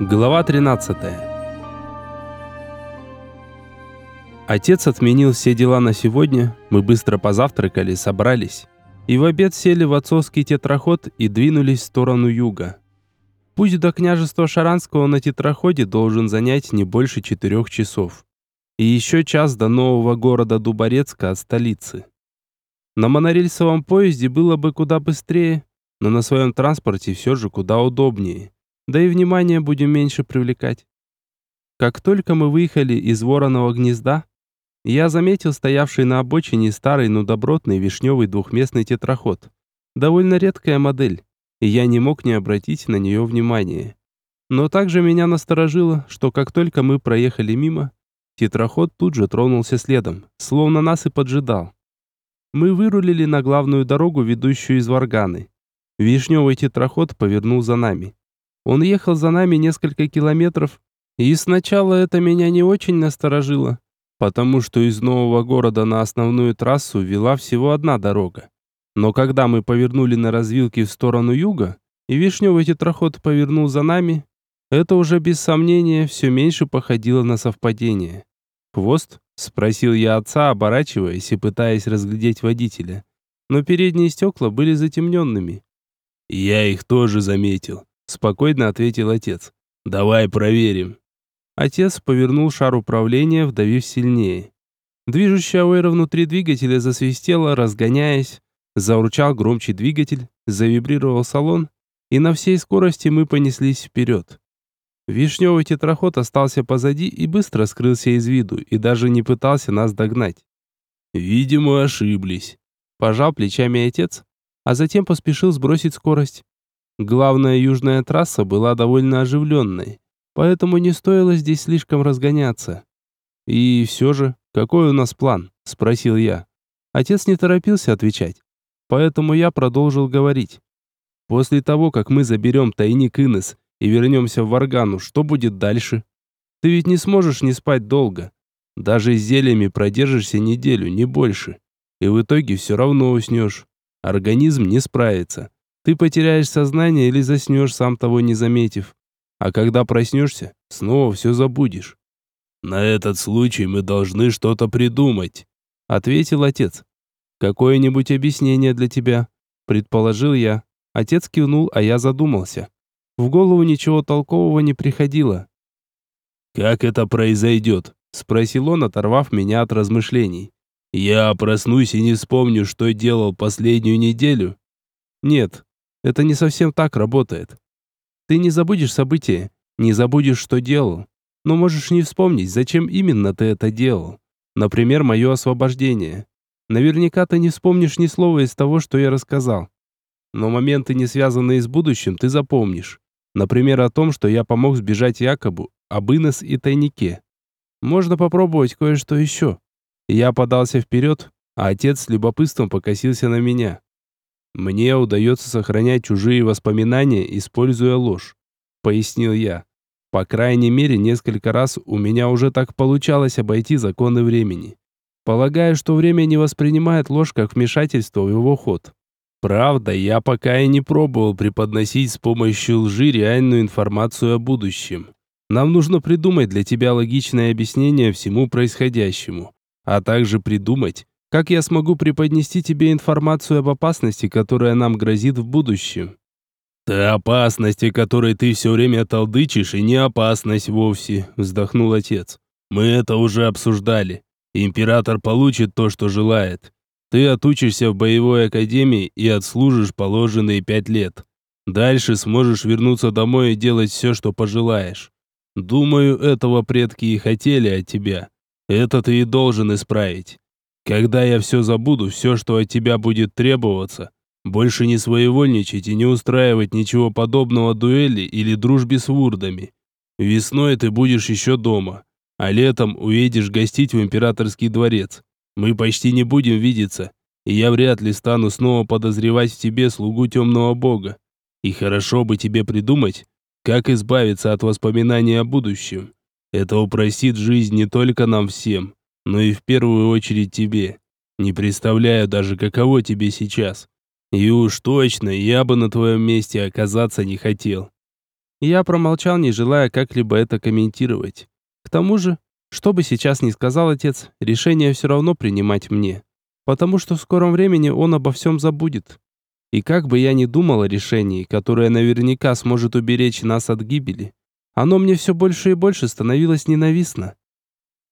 Глава 13. Отец отменил все дела на сегодня. Мы быстро позавтракали, собрались. И в обед сели в отцовский тетраход и двинулись в сторону юга. Путь до княжества Шаранского на тетраходе должен занять не больше четырех часов. И еще час до нового города Дуборецка от столицы. На монорельсовом поезде было бы куда быстрее, но на своем транспорте все же куда удобнее. Да и внимание будем меньше привлекать. Как только мы выехали из вороного гнезда, я заметил стоявший на обочине старый, но добротный вишневый двухместный тетраход. Довольно редкая модель, и я не мог не обратить на нее внимания. Но также меня насторожило, что как только мы проехали мимо, тетраход тут же тронулся следом, словно нас и поджидал. Мы вырулили на главную дорогу, ведущую из Варганы. Вишневый тетраход повернул за нами. Он ехал за нами несколько километров, и сначала это меня не очень насторожило, потому что из нового города на основную трассу вела всего одна дорога. Но когда мы повернули на развилке в сторону юга, и вишневый тетраход повернул за нами, это уже без сомнения все меньше походило на совпадение. «Хвост?» — спросил я отца, оборачиваясь и пытаясь разглядеть водителя. Но передние стекла были затемненными. «Я их тоже заметил», спокойно ответил отец. Давай проверим. Отец повернул шар управления, вдавив сильнее. Движущая ойра внутри двигателя засвистела, разгоняясь. Заурчал громче двигатель, завибрировал салон, и на всей скорости мы понеслись вперед. Вишневый тетраход остался позади и быстро скрылся из виду, и даже не пытался нас догнать. «Видимо, ошиблись», – пожал плечами отец, а затем поспешил сбросить скорость. Главная южная трасса была довольно оживленной, поэтому не стоило здесь слишком разгоняться. «И все же, какой у нас план?» – спросил я. Отец не торопился отвечать, поэтому я продолжил говорить. «После того, как мы заберем тайник Инес и вернемся в Варгану, что будет дальше? Ты ведь не сможешь не спать долго. Даже с зельями продержишься неделю, не больше. И в итоге все равно уснешь. Организм не справится. Ты потеряешь сознание или заснешь, сам того не заметив. А когда проснешься, снова все забудешь. «На этот случай мы должны что-то придумать», — ответил отец. «Какое-нибудь объяснение для тебя?» — предположил я. Отец кивнул, а я задумался. В голову ничего толкового не приходило. «Как это произойдет?» — спросил он, оторвав меня от размышлений. «Я проснусь и не вспомню, что делал последнюю неделю?» «Нет, это не совсем так работает. Ты не забудешь события, не забудешь, что делал, но можешь не вспомнить, зачем именно ты это делал. Например, мое освобождение. Наверняка ты не вспомнишь ни слова из того, что я рассказал. Но моменты, не связанные с будущим, ты запомнишь. Например, о том, что я помог сбежать Якобу, об Инес и тайнике. Можно попробовать кое-что еще. Я подался вперед, а отец с любопытством покосился на меня. Мне удается сохранять чужие воспоминания, используя ложь, пояснил я. По крайней мере, несколько раз у меня уже так получалось обойти законы времени. Полагаю, что время не воспринимает ложь как вмешательство в его ход. Правда, я пока и не пробовал преподносить с помощью лжи реальную информацию о будущем. Нам нужно придумать для тебя логичное объяснение всему происходящему, а также придумать, как я смогу преподнести тебе информацию об опасности, которая нам грозит в будущем? «Та опасность, о которой ты все время толдычишь, и не опасность вовсе», — вздохнул отец. «Мы это уже обсуждали. Император получит то, что желает. Ты отучишься в боевой академии и отслужишь положенные пять лет. Дальше сможешь вернуться домой и делать все, что пожелаешь. Думаю, этого предки и хотели от тебя. Это ты и должен исправить. Когда я все забуду, все, что от тебя будет требоваться, больше не своевольничать и не устраивать ничего подобного дуэли или дружбе с вурдами. Весной ты будешь еще дома, а летом уедешь гостить в императорский дворец. Мы почти не будем видеться, и я вряд ли стану снова подозревать в тебе слугу темного бога. И хорошо бы тебе придумать, как избавиться от воспоминаний о будущем. Это упростит жизнь не только нам всем, но и в первую очередь тебе. Не представляю даже, каково тебе сейчас. И уж точно я бы на твоем месте оказаться не хотел. Я промолчал, не желая как-либо это комментировать. К тому же, что бы сейчас ни сказал отец, решение все равно принимать мне. Потому что в скором времени он обо всем забудет. И как бы я ни думал о решении, которое наверняка сможет уберечь нас от гибели, оно мне все больше и больше становилось ненавистно.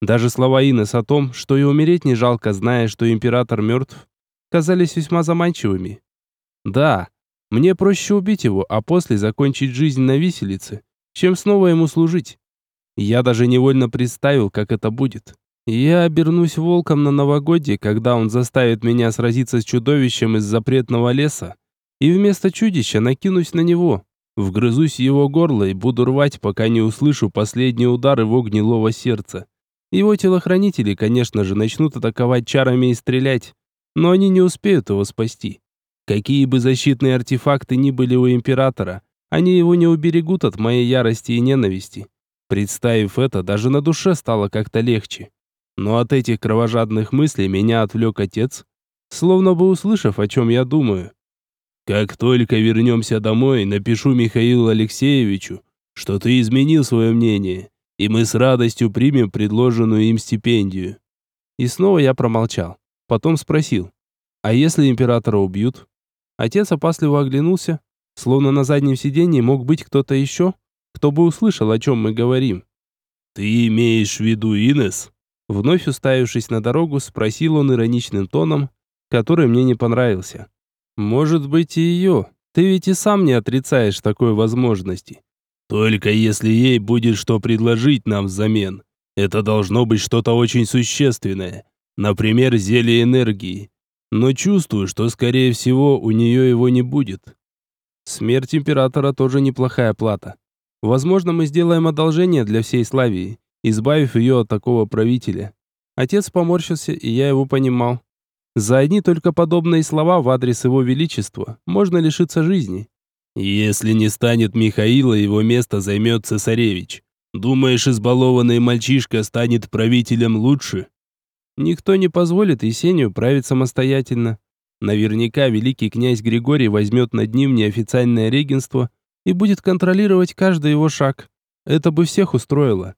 Даже слова Инес о том, что и умереть не жалко, зная, что император мертв, казались весьма заманчивыми. Да, мне проще убить его, а после закончить жизнь на виселице, чем снова ему служить. Я даже невольно представил, как это будет. Я обернусь волком на новогодье, когда он заставит меня сразиться с чудовищем из запретного леса, и вместо чудища накинусь на него. Вгрызусь его горло и буду рвать, пока не услышу последний удар его гнилого сердца. Его телохранители, конечно же, начнут атаковать чарами и стрелять, но они не успеют его спасти. Какие бы защитные артефакты ни были у Императора, они его не уберегут от моей ярости и ненависти. Представив это, даже на душе стало как-то легче. Но от этих кровожадных мыслей меня отвлек отец, словно бы услышав, о чем я думаю. Как только вернемся домой, напишу Михаилу Алексеевичу, что ты изменил свое мнение, и мы с радостью примем предложенную им стипендию. И снова я промолчал. Потом спросил, а если императора убьют? Отец опасливо оглянулся, словно на заднем сиденье мог быть кто-то еще, кто бы услышал, о чем мы говорим. «Ты имеешь в виду Инес?» Вновь уставившись на дорогу, спросил он ироничным тоном, который мне не понравился. Может быть и ее. Ты ведь и сам не отрицаешь такой возможности. Только если ей будет что предложить нам взамен. Это должно быть что-то очень существенное. Например, зелье энергии. Но чувствую, что, скорее всего, у нее его не будет. Смерть императора тоже неплохая плата. Возможно, мы сделаем одолжение для всей Славии, избавив ее от такого правителя. Отец поморщился, и я его понимал. За одни только подобные слова в адрес его величества можно лишиться жизни. Если не станет Михаила, его место займет цесаревич. Думаешь, избалованный мальчишка станет правителем лучше? Никто не позволит Есению править самостоятельно. Наверняка великий князь Григорий возьмет над ним неофициальное регенство и будет контролировать каждый его шаг. Это бы всех устроило.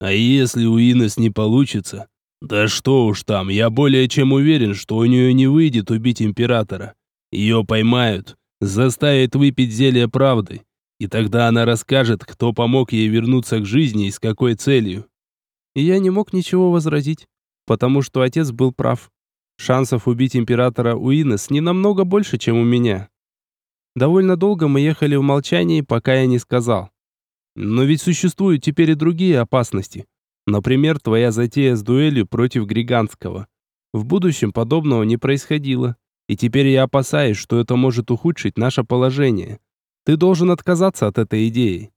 А если у Инес не получится, да что уж там, я более чем уверен, что у нее не выйдет убить императора. Ее поймают, заставят выпить зелье правды, и тогда она расскажет, кто помог ей вернуться к жизни и с какой целью. И я не мог ничего возразить, потому что отец был прав. Шансов убить императора у Инес не намного больше, чем у меня. Довольно долго мы ехали в молчании, пока я не сказал. Но ведь существуют теперь и другие опасности. Например, твоя затея с дуэлью против Григанского. В будущем подобного не происходило. И теперь я опасаюсь, что это может ухудшить наше положение. Ты должен отказаться от этой идеи.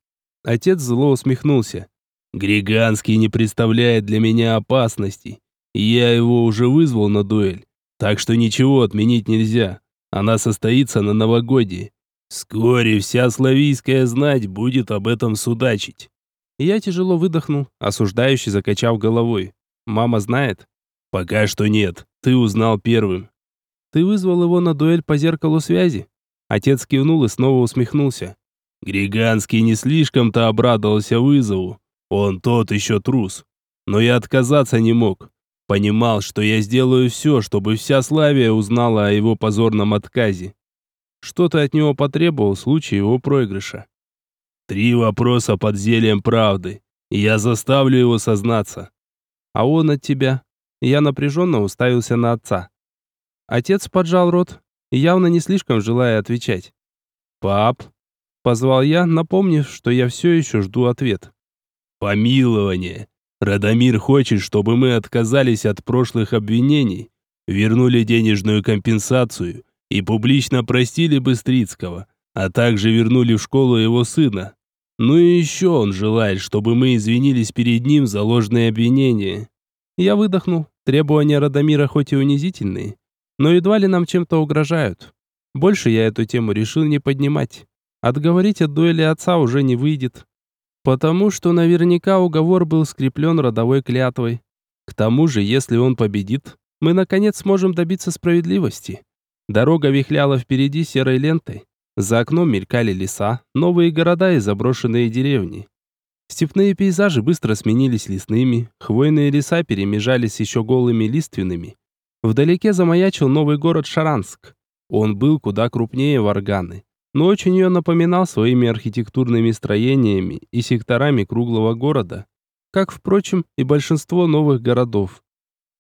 Отец зло усмехнулся. Григанский не представляет для меня опасности. Я его уже вызвал на дуэль. Так что ничего отменить нельзя. Она состоится на новогодии. Вскоре вся славийская знать будет об этом судачить. Я тяжело выдохнул, осуждающий закачав головой. «Мама знает?» «Пока что нет. Ты узнал первым». «Ты вызвал его на дуэль по зеркалу связи?» Отец кивнул и снова усмехнулся. Григанский не слишком-то обрадовался вызову. Он тот еще трус. Но я отказаться не мог. Понимал, что я сделаю все, чтобы вся Славия узнала о его позорном отказе. Что ты от него потребовал в случае его проигрыша? Три вопроса под зельем правды. Я заставлю его сознаться. А он от тебя. Я напряженно уставился на отца. Отец поджал рот, явно не слишком желая отвечать. «Пап», — позвал я, напомнив, что я все еще жду ответ. «Помилование. Радомир хочет, чтобы мы отказались от прошлых обвинений, вернули денежную компенсацию и публично простили Быстрицкого, а также вернули в школу его сына. Ну и еще он желает, чтобы мы извинились перед ним за ложные обвинения. Я выдохнул. Требования Радомира хоть и унизительные, но едва ли нам чем-то угрожают. Больше я эту тему решил не поднимать. Отговорить от дуэли отца уже не выйдет. Потому что наверняка уговор был скреплен родовой клятвой. К тому же, если он победит, мы наконец сможем добиться справедливости. Дорога вихляла впереди серой лентой. За окном мелькали леса, новые города и заброшенные деревни. Степные пейзажи быстро сменились лесными, хвойные леса перемежались еще голыми лиственными. Вдалеке замаячил новый город Шаранск. Он был куда крупнее Варганы, но очень ее напоминал своими архитектурными строениями и секторами круглого города, как, впрочем, и большинство новых городов.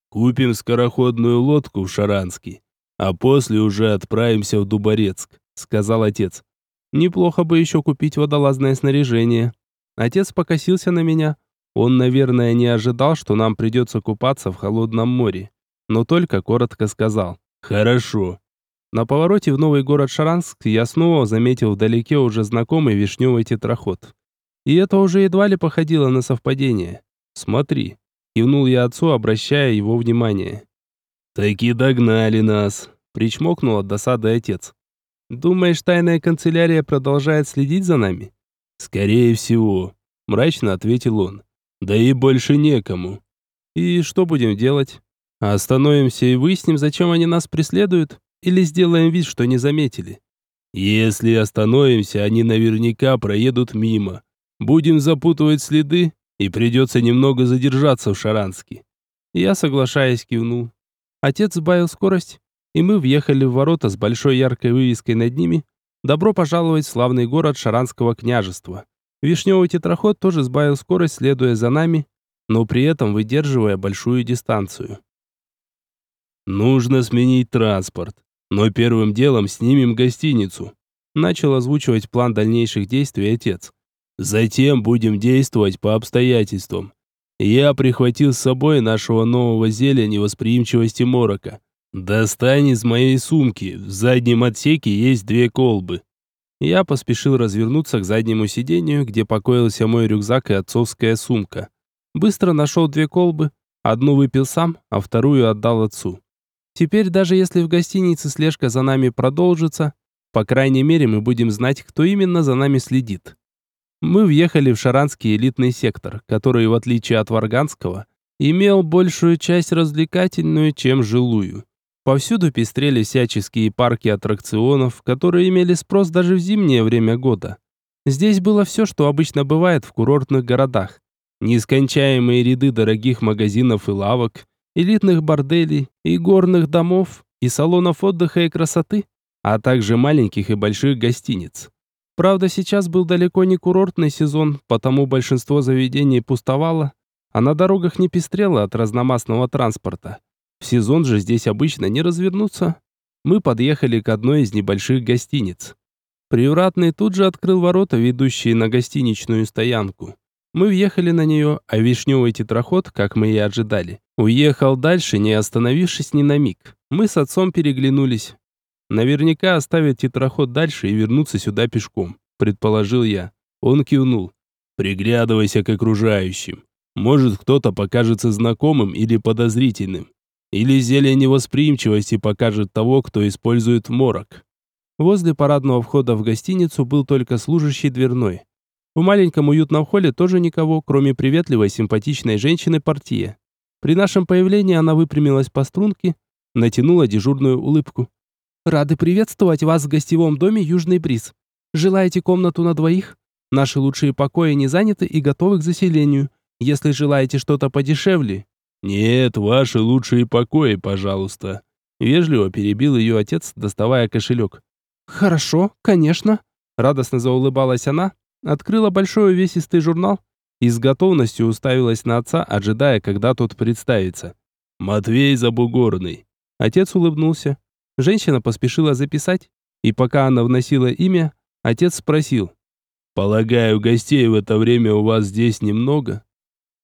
«Купим скороходную лодку в Шаранске, а после уже отправимся в Дуборецк», — сказал отец. «Неплохо бы еще купить водолазное снаряжение». Отец покосился на меня. Он, наверное, не ожидал, что нам придется купаться в холодном море, но только коротко сказал «Хорошо». На повороте в новый город Шаранск я снова заметил вдалеке уже знакомый вишневый тетраход. И это уже едва ли походило на совпадение. «Смотри», — кивнул я отцу, обращая его внимание. «Таки догнали нас», — причмокнул от досады отец. «Думаешь, тайная канцелярия продолжает следить за нами?» «Скорее всего», — мрачно ответил он. «Да и больше некому». «И что будем делать? Остановимся и выясним, зачем они нас преследуют?» Или сделаем вид, что не заметили? Если остановимся, они наверняка проедут мимо. Будем запутывать следы, и придется немного задержаться в Шаранске. Я, соглашаясь, кивнул. Отец сбавил скорость, и мы въехали в ворота с большой яркой вывеской над ними. Добро пожаловать в славный город Шаранского княжества. Вишневый тетраход тоже сбавил скорость, следуя за нами, но при этом выдерживая большую дистанцию. Нужно сменить транспорт. Но первым делом снимем гостиницу. Начал озвучивать план дальнейших действий отец. Затем будем действовать по обстоятельствам. Я прихватил с собой нашего нового зелья невосприимчивости морока. Достань из моей сумки. В заднем отсеке есть две колбы. Я поспешил развернуться к заднему сиденью, где покоился мой рюкзак и отцовская сумка. Быстро нашел две колбы. Одну выпил сам, а вторую отдал отцу. Теперь даже если в гостинице слежка за нами продолжится, по крайней мере мы будем знать, кто именно за нами следит. Мы въехали в Шаранский элитный сектор, который, в отличие от Варганского, имел большую часть развлекательную, чем жилую. Повсюду пестрели всяческие парки аттракционов, которые имели спрос даже в зимнее время года. Здесь было все, что обычно бывает в курортных городах. Нескончаемые ряды дорогих магазинов и лавок, элитных борделей и горных домов, и салонов отдыха и красоты, а также маленьких и больших гостиниц. Правда, сейчас был далеко не курортный сезон, потому большинство заведений пустовало, а на дорогах не пестрело от разномастного транспорта. В сезон же здесь обычно не развернуться. Мы подъехали к одной из небольших гостиниц. Привратный тут же открыл ворота, ведущие на гостиничную стоянку. Мы въехали на нее, а вишневый тетраход, как мы и ожидали, уехал дальше, не остановившись ни на миг. Мы с отцом переглянулись. Наверняка оставят тетраход дальше и вернуться сюда пешком, предположил я. Он кивнул. Приглядывайся к окружающим. Может, кто-то покажется знакомым или подозрительным. Или зелье невосприимчивости покажет того, кто использует морок. Возле парадного входа в гостиницу был только служащий дверной. В маленьком уютном холле тоже никого, кроме приветливой симпатичной женщины портье. При нашем появлении она выпрямилась по струнке, натянула дежурную улыбку. «Рады приветствовать вас в гостевом доме «Южный бриз». Желаете комнату на двоих? Наши лучшие покои не заняты и готовы к заселению. Если желаете что-то подешевле...» «Нет, ваши лучшие покои, пожалуйста». Вежливо перебил ее отец, доставая кошелек. «Хорошо, конечно». Радостно заулыбалась она, открыла большой увесистый журнал и с готовностью уставилась на отца, ожидая, когда тот представится. «Матвей Забугорный». Отец улыбнулся. Женщина поспешила записать, и пока она вносила имя, отец спросил. «Полагаю, гостей в это время у вас здесь немного?»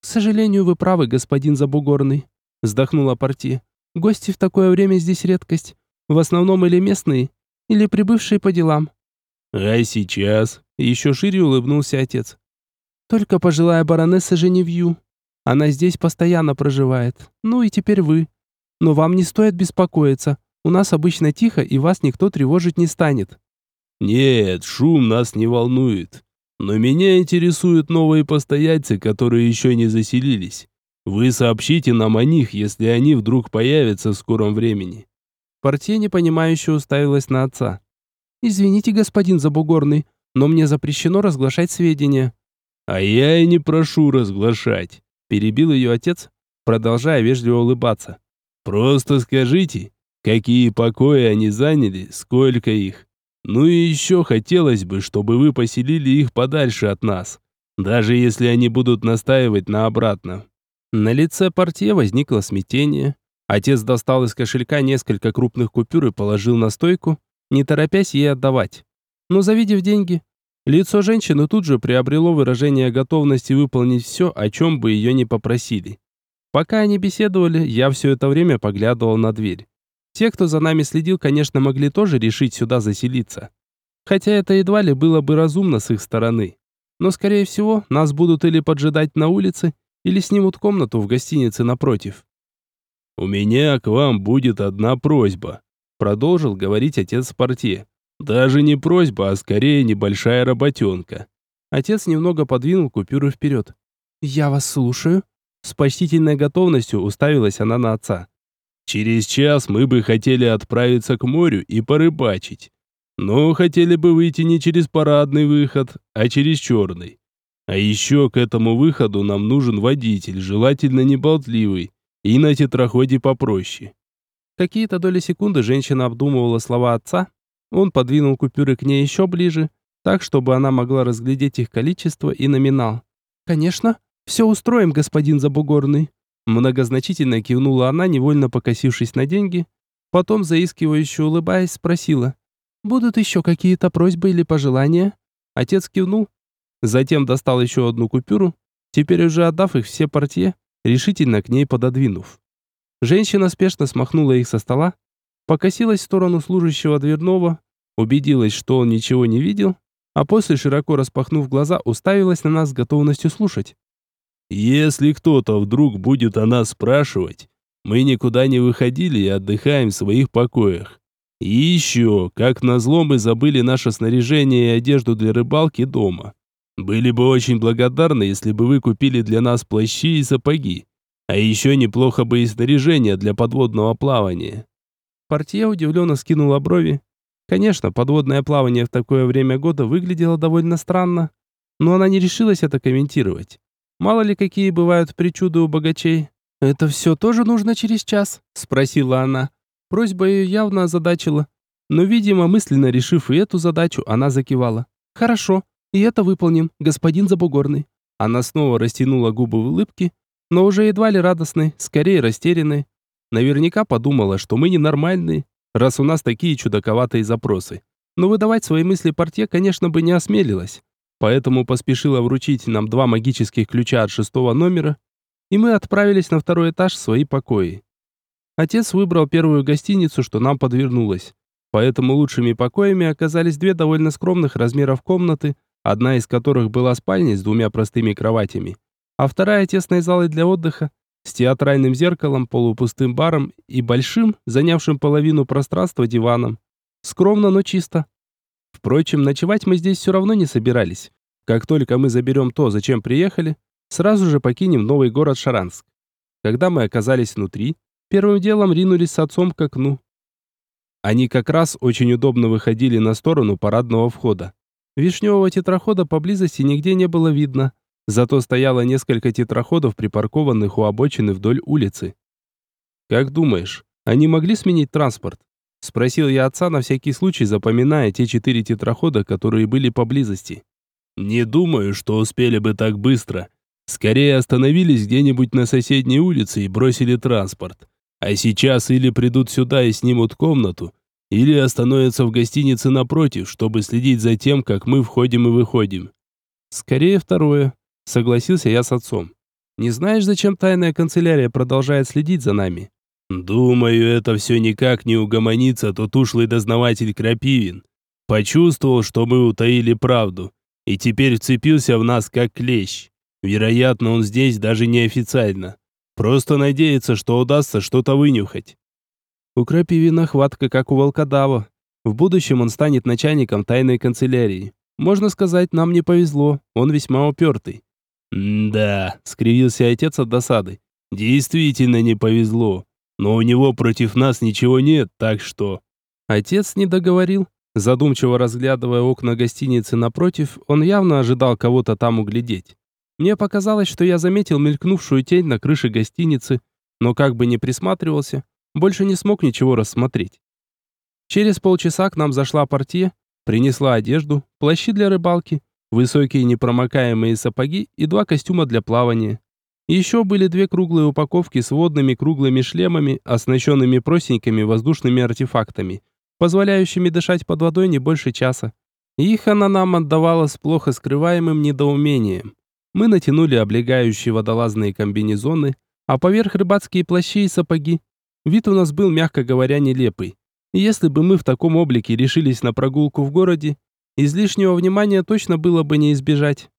«К сожалению, вы правы, господин Забугорный», вздохнула партия. «Гости в такое время здесь редкость. В основном или местные, или прибывшие по делам». «А сейчас?» Еще шире улыбнулся отец. Только пожилая баронесса Женевью. Она здесь постоянно проживает. Ну и теперь вы. Но вам не стоит беспокоиться. У нас обычно тихо, и вас никто тревожить не станет. Нет, шум нас не волнует. Но меня интересуют новые постояльцы, которые еще не заселились. Вы сообщите нам о них, если они вдруг появятся в скором времени. Портье непонимающе уставилась на отца. «Извините, господин Забугорный, но мне запрещено разглашать сведения». «А я и не прошу разглашать», – перебил ее отец, продолжая вежливо улыбаться. «Просто скажите, какие покои они заняли, сколько их. Ну и еще хотелось бы, чтобы вы поселили их подальше от нас, даже если они будут настаивать на обратном». На лице портье возникло смятение. Отец достал из кошелька несколько крупных купюр и положил на стойку, не торопясь ей отдавать. Но завидев деньги, лицо женщины тут же приобрело выражение готовности выполнить все, о чем бы ее не попросили. Пока они беседовали, я все это время поглядывал на дверь. Те, кто за нами следил, конечно, могли тоже решить сюда заселиться. Хотя это едва ли было бы разумно с их стороны. Но, скорее всего, нас будут или поджидать на улице, или снимут комнату в гостинице напротив. «У меня к вам будет одна просьба», продолжил говорить отец Спортье. Даже не просьба, а скорее небольшая работенка. Отец немного подвинул купюру вперед. «Я вас слушаю». С почтительной готовностью уставилась она на отца. «Через час мы бы хотели отправиться к морю и порыбачить. Но хотели бы выйти не через парадный выход, а через черный. А еще к этому выходу нам нужен водитель, желательно не болтливый, и на тетраходе попроще. Какие-то доли секунды женщина обдумывала слова отца. Он подвинул купюры к ней еще ближе, так, чтобы она могла разглядеть их количество и номинал. «Конечно, все устроим, господин Забугорный». Многозначительно кивнула она, невольно покосившись на деньги. Потом, заискивающе улыбаясь, спросила. «Будут еще какие-то просьбы или пожелания?» Отец кивнул. Затем достал еще одну купюру, теперь уже отдав их все портье, решительно к ней пододвинув. Женщина спешно смахнула их со стола, покосилась в сторону служащего дверного, убедилась, что он ничего не видел, а после, широко распахнув глаза, уставилась на нас с готовностью слушать. «Если кто-то вдруг будет о нас спрашивать, мы никуда не выходили и отдыхаем в своих покоях. И еще, как назло, мы забыли наше снаряжение и одежду для рыбалки дома. Были бы очень благодарны, если бы вы купили для нас плащи и сапоги. А еще неплохо бы и снаряжение для подводного плавания. Портье удивленно скинула брови. Конечно, подводное плавание в такое время года выглядело довольно странно, но она не решилась это комментировать. Мало ли какие бывают причуды у богачей. «Это все тоже нужно через час?» – спросила она. Просьба ее явно озадачила. Но, видимо, мысленно решив и эту задачу, она закивала. «Хорошо, и это выполним, господин Забугорный». Она снова растянула губы в улыбке, но уже едва ли радостной, скорее растерянной. Наверняка подумала, что мы ненормальные, раз у нас такие чудаковатые запросы. Но выдавать свои мысли портье, конечно, бы не осмелилась. Поэтому поспешила вручить нам два магических ключа от шестого номера, и мы отправились на второй этаж в свои покои. Отец выбрал первую гостиницу, что нам подвернулось. Поэтому лучшими покоями оказались две довольно скромных размеров комнаты, одна из которых была спальней с двумя простыми кроватями, а вторая тесной залой для отдыха с театральным зеркалом, полупустым баром и большим, занявшим половину пространства диваном. Скромно, но чисто. Впрочем, ночевать мы здесь все равно не собирались. Как только мы заберем то, зачем приехали, сразу же покинем новый город Шаранск. Когда мы оказались внутри, первым делом ринулись с отцом к окну. Они как раз очень удобно выходили на сторону парадного входа. Вишневого тетрахода поблизости нигде не было видно, Зато стояло несколько тетраходов, припаркованных у обочины вдоль улицы. «Как думаешь, они могли сменить транспорт?» Спросил я отца на всякий случай, запоминая те четыре тетрахода, которые были поблизости. «Не думаю, что успели бы так быстро. Скорее остановились где-нибудь на соседней улице и бросили транспорт. А сейчас или придут сюда и снимут комнату, или остановятся в гостинице напротив, чтобы следить за тем, как мы входим и выходим». «Скорее второе», Согласился я с отцом. Не знаешь, зачем тайная канцелярия продолжает следить за нами? Думаю, это все никак не угомонится тот ушлый дознаватель Крапивин. Почувствовал, что мы утаили правду, и теперь вцепился в нас как клещ. Вероятно, он здесь даже неофициально. Просто надеется, что удастся что-то вынюхать. У Крапивина хватка, как у волкодава. В будущем он станет начальником тайной канцелярии. Можно сказать, нам не повезло, он весьма упертый. «Да», — скривился отец от досады. «Действительно не повезло. Но у него против нас ничего нет, так что...» Отец не договорил. Задумчиво разглядывая окна гостиницы напротив, он явно ожидал кого-то там углядеть. Мне показалось, что я заметил мелькнувшую тень на крыше гостиницы, но как бы не присматривался, больше не смог ничего рассмотреть. Через полчаса к нам зашла портье, принесла одежду, плащи для рыбалки, высокие непромокаемые сапоги и два костюма для плавания. Еще были две круглые упаковки с водными круглыми шлемами, оснащенными простенькими воздушными артефактами – позволяющими дышать под водой не больше часа. Их она нам отдавала с плохо скрываемым недоумением. Мы натянули облегающие водолазные комбинезоны, а поверх рыбацкие плащи и сапоги. Вид у нас был, мягко говоря, нелепый. И если бы мы в таком облике решились на прогулку в городе, излишнего внимания точно было бы не избежать.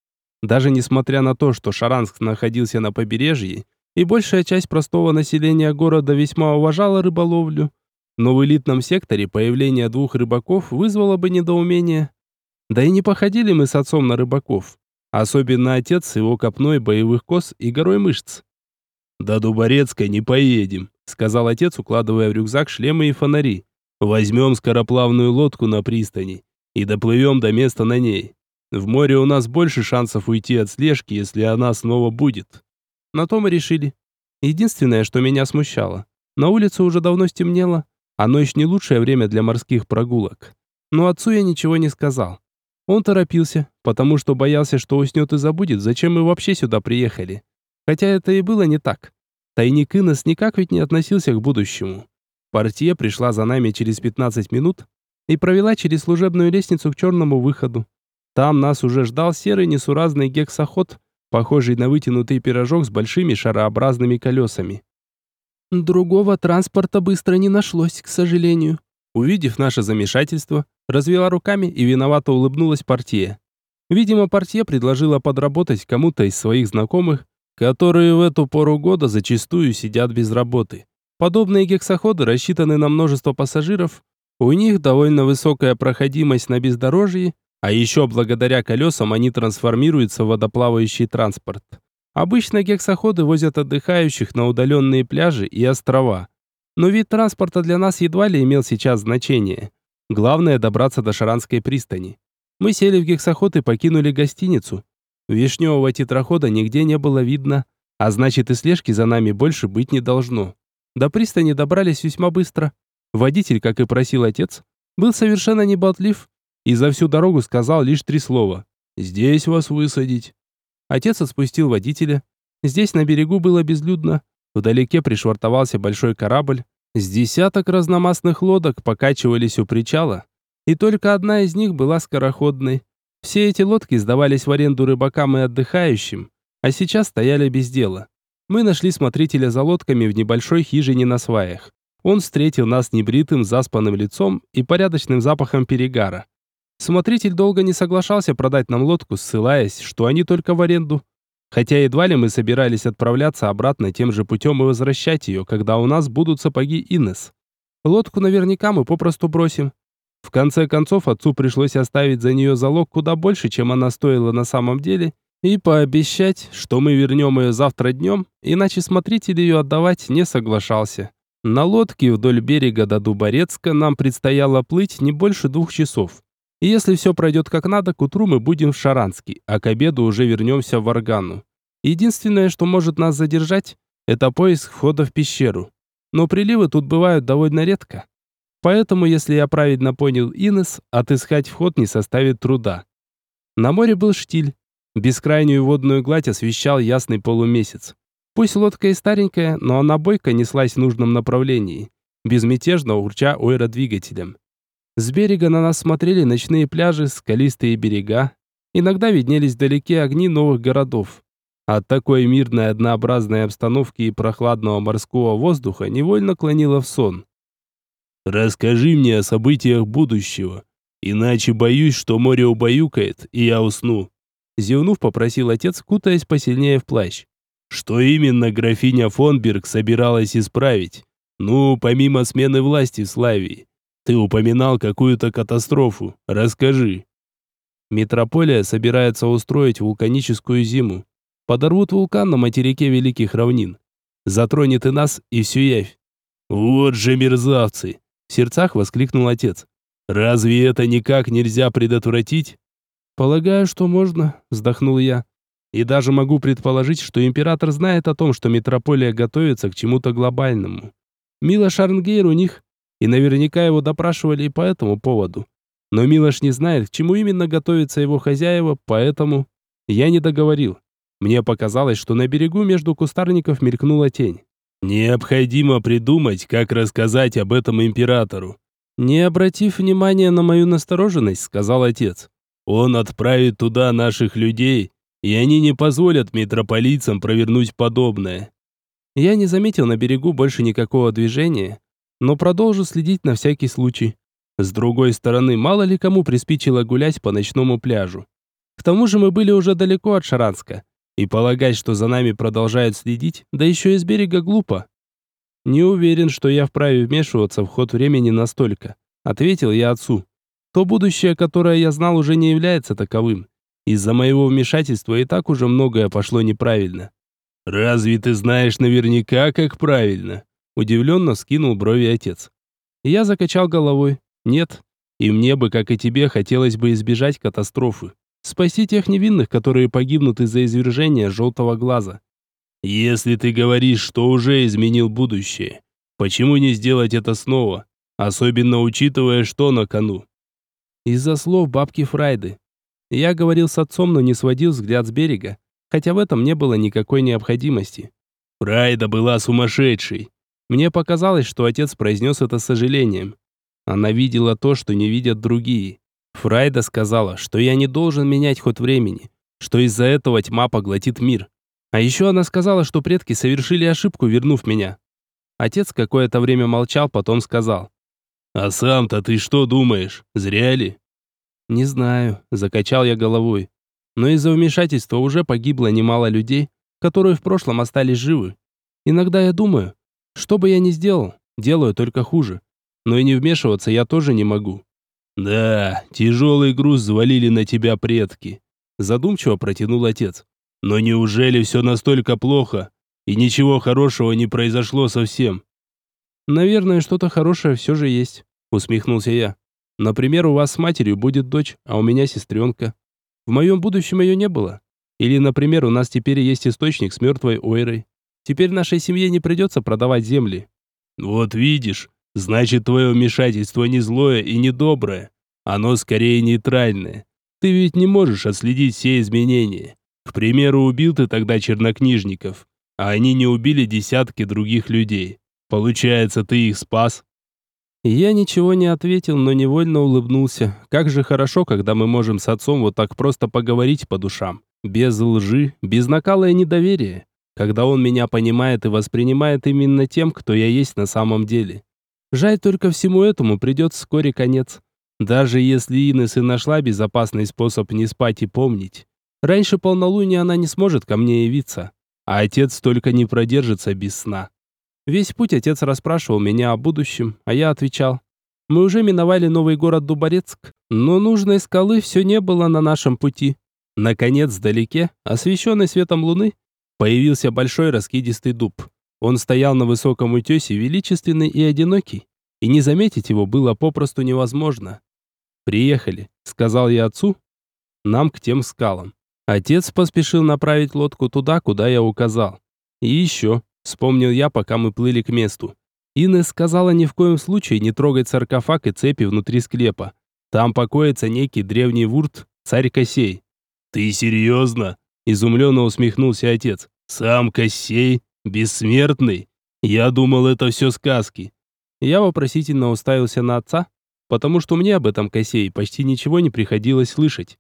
Даже несмотря на то, что Шаранск находился на побережье, и большая часть простого населения города весьма уважала рыболовлю, но в элитном секторе появление двух рыбаков вызвало бы недоумение. Да и не походили мы с отцом на рыбаков. Особенно отец с его копной боевых кос и горой мышц. «До Дуборецка не поедем», — сказал отец, укладывая в рюкзак шлемы и фонари. «Возьмем скороплавную лодку на пристани и доплывем до места на ней. В море у нас больше шансов уйти от слежки, если она снова будет». На то мы решили. Единственное, что меня смущало. На улице уже давно стемнело, а ночь не лучшее время для морских прогулок. Но отцу я ничего не сказал. Он торопился, потому что боялся, что уснет и забудет, зачем мы вообще сюда приехали. Хотя это и было не так. Тайник Инес никак ведь не относился к будущему. Партия пришла за нами через 15 минут и провела через служебную лестницу к черному выходу. Там нас уже ждал серый несуразный гексоход, похожий на вытянутый пирожок с большими шарообразными колесами. Другого транспорта быстро не нашлось, к сожалению. Увидев наше замешательство, развела руками и виновато улыбнулась портье. Видимо, портье предложила подработать кому-то из своих знакомых, которые в эту пору года зачастую сидят без работы. Подобные гексоходы рассчитаны на множество пассажиров, у них довольно высокая проходимость на бездорожье, а еще благодаря колесам они трансформируются в водоплавающий транспорт. Обычно гексоходы возят отдыхающих на удаленные пляжи и острова. Но вид транспорта для нас едва ли имел сейчас значение. Главное добраться до Шаранской пристани. Мы сели в гексоход и покинули гостиницу. Вишневого тетрахода нигде не было видно, а значит и слежки за нами больше быть не должно. До пристани добрались весьма быстро. Водитель, как и просил отец, был совершенно не болтлив и за всю дорогу сказал лишь три слова. «Здесь вас высадить». Отец отпустил водителя. Здесь на берегу было безлюдно. Вдалеке пришвартовался большой корабль. С десяток разномастных лодок покачивались у причала. И только одна из них была скороходной. Все эти лодки сдавались в аренду рыбакам и отдыхающим, а сейчас стояли без дела. Мы нашли смотрителя за лодками в небольшой хижине на сваях. Он встретил нас небритым, заспанным лицом и порядочным запахом перегара. Смотритель долго не соглашался продать нам лодку, ссылаясь, что они только в аренду. Хотя едва ли мы собирались отправляться обратно тем же путем и возвращать ее, когда у нас будут сапоги Инес. Лодку наверняка мы попросту бросим. В конце концов, отцу пришлось оставить за нее залог куда больше, чем она стоила на самом деле, и пообещать, что мы вернем ее завтра днем, иначе смотритель ее отдавать не соглашался. На лодке вдоль берега до Дуборецка нам предстояло плыть не больше двух часов. И если все пройдет как надо, к утру мы будем в Шаранске, а к обеду уже вернемся в Варгану. Единственное, что может нас задержать, это поиск входа в пещеру. Но приливы тут бывают довольно редко. Поэтому, если я правильно понял Инес, отыскать вход не составит труда. На море был штиль. Бескрайнюю водную гладь освещал ясный полумесяц. Пусть лодка и старенькая, но она бойко неслась в нужном направлении, безмятежно урча ойродвигателем. С берега на нас смотрели ночные пляжи, скалистые берега. Иногда виднелись вдалеке огни новых городов. От такой мирной однообразной обстановки и прохладного морского воздуха невольно клонило в сон. «Расскажи мне о событиях будущего, иначе боюсь, что море убаюкает, и я усну», зевнув, попросил отец, кутаясь посильнее в плащ. «Что именно графиня Фонберг собиралась исправить? Ну, помимо смены власти в Славии. Ты упоминал какую-то катастрофу. Расскажи. Метрополия собирается устроить вулканическую зиму. Подорвут вулкан на материке Великих Равнин. Затронет и нас, и всю явь. Вот же мерзавцы! В сердцах воскликнул отец. Разве это никак нельзя предотвратить? Полагаю, что можно, вздохнул я. И даже могу предположить, что император знает о том, что метрополия готовится к чему-то глобальному. Мила Шарнгейр у них, и наверняка его допрашивали и по этому поводу. Но Милош не знает, к чему именно готовится его хозяева, поэтому я не договорил. Мне показалось, что на берегу между кустарников мелькнула тень. Необходимо придумать, как рассказать об этом императору. Не обратив внимания на мою настороженность, сказал отец. Он отправит туда наших людей, и они не позволят митрополитцам провернуть подобное. Я не заметил на берегу больше никакого движения, но продолжу следить на всякий случай. С другой стороны, мало ли кому приспичило гулять по ночному пляжу. К тому же мы были уже далеко от Шаранска, и полагать, что за нами продолжают следить, да еще и с берега глупо. Не уверен, что я вправе вмешиваться в ход времени настолько, ответил я отцу. То будущее, которое я знал, уже не является таковым. Из-за моего вмешательства и так уже многое пошло неправильно. Разве ты знаешь наверняка, как правильно? Удивленно скинул брови отец. Я закачал головой. Нет. И мне бы, как и тебе, хотелось бы избежать катастрофы. Спасти тех невинных, которые погибнут из-за извержения желтого глаза. Если ты говоришь, что уже изменил будущее, почему не сделать это снова? Особенно учитывая, что на кону. Из-за слов бабки Фрайды. Я говорил с отцом, но не сводил взгляд с берега, хотя в этом не было никакой необходимости. Фрайда была сумасшедшей. Мне показалось, что отец произнес это с сожалением. Она видела то, что не видят другие. Фрайда сказала, что я не должен менять ход времени, что из-за этого тьма поглотит мир. А еще она сказала, что предки совершили ошибку, вернув меня. Отец какое-то время молчал, потом сказал. «А сам-то ты что думаешь? Зря ли?» «Не знаю», — закачал я головой. «Но из-за вмешательства уже погибло немало людей, которые в прошлом остались живы. Иногда я думаю, что бы я ни сделал, делаю только хуже но и не вмешиваться я тоже не могу. Да, тяжелый груз завалили на тебя предки, задумчиво протянул отец. Но неужели все настолько плохо и ничего хорошего не произошло совсем? Наверное, что-то хорошее все же есть, усмехнулся я. Например, у вас с матерью будет дочь, а у меня сестренка. В моем будущем ее не было. Или, например, у нас теперь есть источник с мертвой Ойрой. Теперь нашей семье не придется продавать земли. Вот видишь, Значит, твое вмешательство не злое и не доброе. Оно скорее нейтральное. Ты ведь не можешь отследить все изменения. К примеру, убил ты тогда чернокнижников, а они не убили десятки других людей. Получается, ты их спас? Я ничего не ответил, но невольно улыбнулся. Как же хорошо, когда мы можем с отцом вот так просто поговорить по душам. Без лжи, без накала и недоверия. Когда он меня понимает и воспринимает именно тем, кто я есть на самом деле. Жаль только всему этому придет вскоре конец. Даже если Инесс и нашла безопасный способ не спать и помнить, раньше полнолуния она не сможет ко мне явиться, а отец только не продержится без сна. Весь путь отец расспрашивал меня о будущем, а я отвечал. Мы уже миновали новый город Дуборецк, но нужной скалы все не было на нашем пути. Наконец, вдалеке, освещенный светом луны, появился большой раскидистый дуб. Он стоял на высоком утесе, величественный и одинокий, и не заметить его было попросту невозможно. «Приехали», — сказал я отцу, — «нам к тем скалам». Отец поспешил направить лодку туда, куда я указал. «И еще», — вспомнил я, пока мы плыли к месту. Инесс сказала ни в коем случае не трогать саркофаг и цепи внутри склепа. Там покоится некий древний вурт, царь Косей. «Ты серьезно?» – изумленно усмехнулся отец. «Сам Косей?» Бессмертный? Я думал, это все сказки. Я вопросительно уставился на отца, потому что мне об этом Косей почти ничего не приходилось слышать.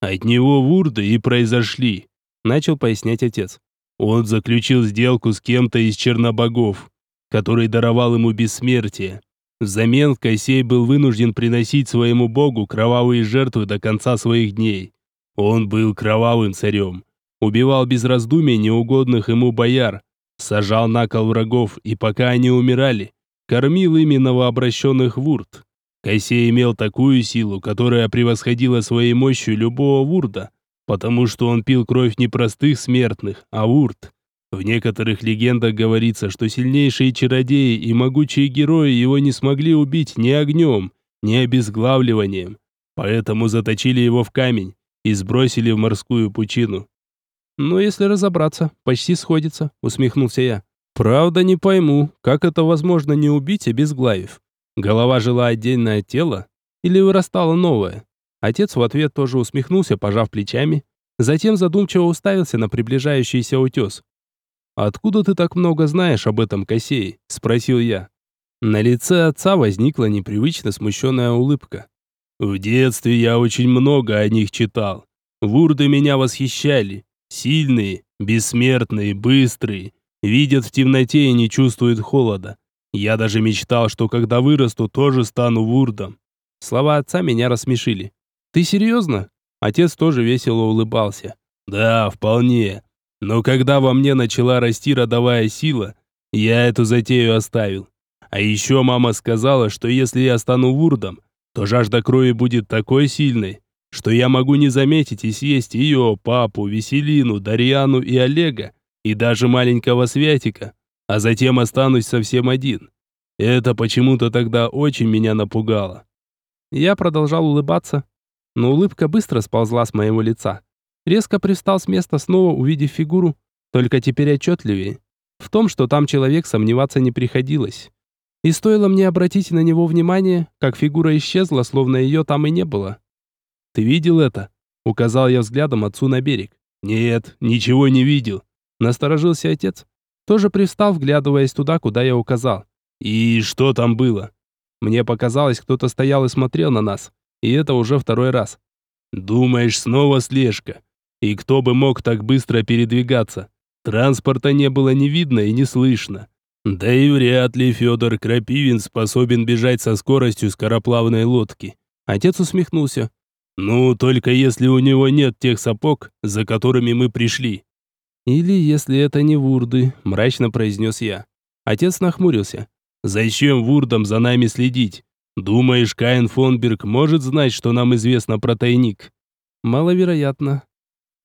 От него вурды и произошли, начал пояснять отец. Он заключил сделку с кем-то из чернобогов, который даровал ему бессмертие. Взамен Косей был вынужден приносить своему богу кровавые жертвы до конца своих дней. Он был кровавым царем, убивал без раздумий неугодных ему бояр, сажал на кол врагов и пока они умирали, кормил ими новообращенных вурд. Кайсей имел такую силу, которая превосходила своей мощью любого вурда, потому что он пил кровь не простых смертных, а вурд. В некоторых легендах говорится, что сильнейшие чародеи и могучие герои его не смогли убить ни огнем, не обезглавливанием. Поэтому заточили его в камень и сбросили в морскую пучину. «Ну, если разобраться, почти сходится», — усмехнулся я. «Правда не пойму, как это возможно не убить, обезглавив? Голова жила отдельно от тела? Или вырастала новая?» Отец в ответ тоже усмехнулся, пожав плечами, затем задумчиво уставился на приближающийся утес. «Откуда ты так много знаешь об этом Косее?» – спросил я. На лице отца возникла непривычно смущенная улыбка. «В детстве я очень много о них читал. Вурды меня восхищали. Сильные, бессмертные, быстрые, видят в темноте и не чувствуют холода. Я даже мечтал, что когда вырасту, тоже стану вурдом». Слова отца меня рассмешили. «Ты серьезно?» Отец тоже весело улыбался. «Да, вполне. Но когда во мне начала расти родовая сила, я эту затею оставил. А еще мама сказала, что если я стану вурдом, то жажда крови будет такой сильной, что я могу не заметить и съесть ее, папу, Веселину, Дарьяну и Олега, и даже маленького Святика, а затем останусь совсем один. Это почему-то тогда очень меня напугало. Я продолжал улыбаться, но улыбка быстро сползла с моего лица. Резко пристал с места, снова увидев фигуру, только теперь отчетливее. В том, что там человек, сомневаться не приходилось. И стоило мне обратить на него внимание, как фигура исчезла, словно ее там и не было. «Ты видел это?» — указал я взглядом отцу на берег. «Нет, ничего не видел», — насторожился отец. Тоже пристал, вглядываясь туда, куда я указал. «И что там было?» Мне показалось, кто-то стоял и смотрел на нас. И это уже второй раз. «Думаешь, снова слежка? И кто бы мог так быстро передвигаться? Транспорта не было ни видно и не слышно. Да и вряд ли Федор Крапивин способен бежать со скоростью скороплавной лодки». Отец усмехнулся. «Ну, только если у него нет тех сапог, за которыми мы пришли». «Или если это не вурды», – мрачно произнес я. Отец нахмурился. «Зачем вурдам за нами следить? Думаешь, Каин Фонберг может знать, что нам известно про тайник? Маловероятно.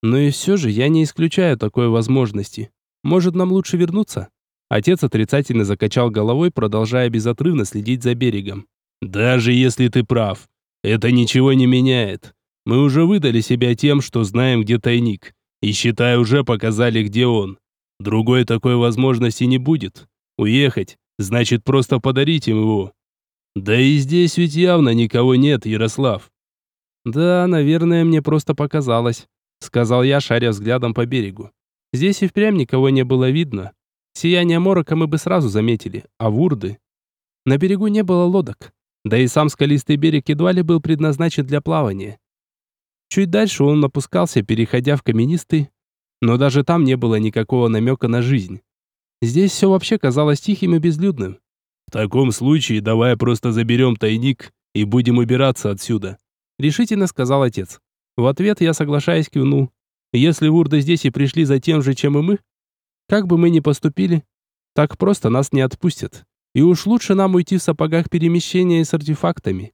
Но и все же я не исключаю такой возможности. Может, нам лучше вернуться? Отец отрицательно закачал головой, продолжая безотрывно следить за берегом. Даже если ты прав, это ничего не меняет. Мы уже выдали себя тем, что знаем, где тайник. И, считай, уже показали, где он. Другой такой возможности не будет. Уехать, значит просто подарить им его. Да и здесь ведь явно никого нет, Ярослав. Да, наверное, мне просто показалось, сказал я, шаря взглядом по берегу. Здесь и впрямь никого не было видно. Сияние морока мы бы сразу заметили, а вурды... На берегу не было лодок, да и сам скалистый берег едва ли был предназначен для плавания. Чуть дальше он напускался, переходя в каменистый, но даже там не было никакого намека на жизнь. Здесь все вообще казалось тихим и безлюдным. В таком случае давай просто заберем тайник и будем убираться отсюда», решительно сказал отец. В ответ я, соглашаясь, кивнул. Если вурды здесь и пришли за тем же, чем и мы, как бы мы ни поступили, так просто нас не отпустят. И уж лучше нам уйти в сапогах перемещения с артефактами.